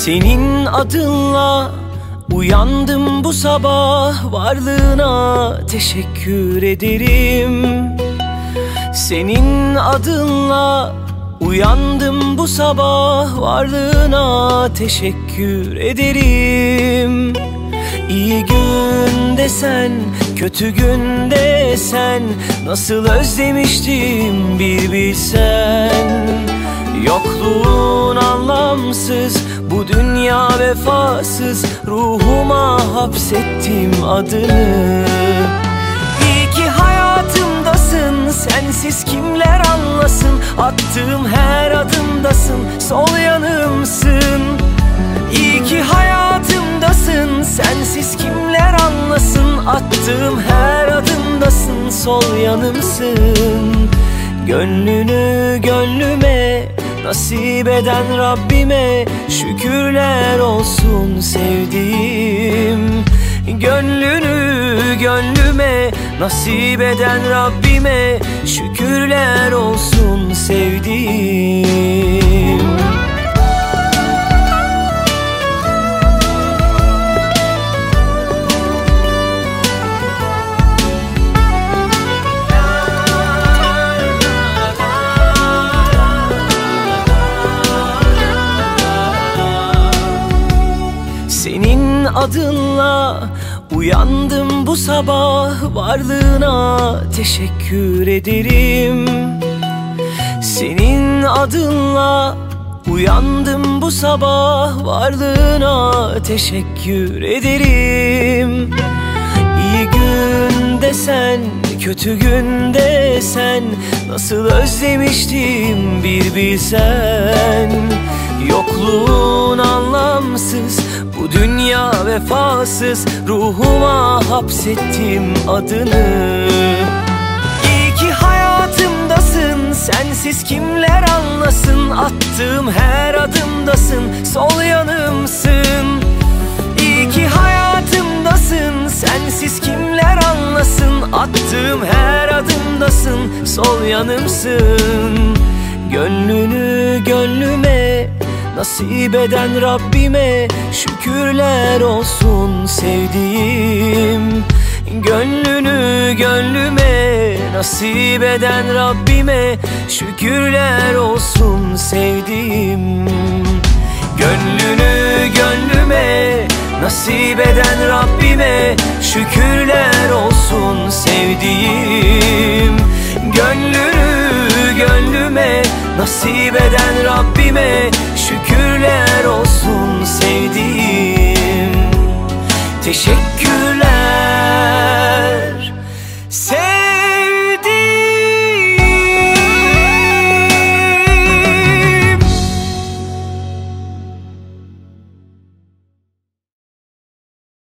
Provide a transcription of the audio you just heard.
Senin adınla uyandım bu sabah Varlığına teşekkür ederim. Senin adınla uyandım bu sabah Varlığına teşekkür ederim. İyi günde sen, kötü günde sen Nasıl özlemiştim bir bilsen. Yokluğun anlamsız, dünya vefasız Ruhuma hapsettim adını. İyi ki hayatımdasın, sensiz kimler anlasın? Attığım her adımdasın, sol yanımsın. İyi ki hayatımdasın, sensiz kimler anlasın? Attığım her adımdasın, sol yanımsın. Gönlünü gönlüme Nasip eden Rabbime şükürler olsun sevdiğim. Gönlünü gönlüme nasip eden Rabbime şükürler olsun sevdiğim adınla uyandım bu sabah Varlığına. Teşekkür ederim Senin adınla uyandım bu sabah Varlığına. Teşekkür ederim. İyi günde sen, kötü günde sen Nasıl özlemiştim bir bilsen. Yokluğun anlamsız, bu dünya vefasız Ruhuma hapsettim adını. İyi ki hayatımdasın, sensiz kimler anlasın? Attığım her adımdasın, sol yanımsın. İyi ki hayatımdasın, sensiz kimler anlasın? Attığım her adımdasın, sol yanımsın Nasip eden Rabbime şükürler olsun sevdiğim. Gönlünü gönlüme nasip eden Rabbime şükürler olsun sevdiğim. Gönlünü gönlüme nasip eden Rabbime şükürler olsun sevdiğim. Gönlünü gönlüme nasip eden Rabbime şükürler olsun sevdiğim. Teşekkürler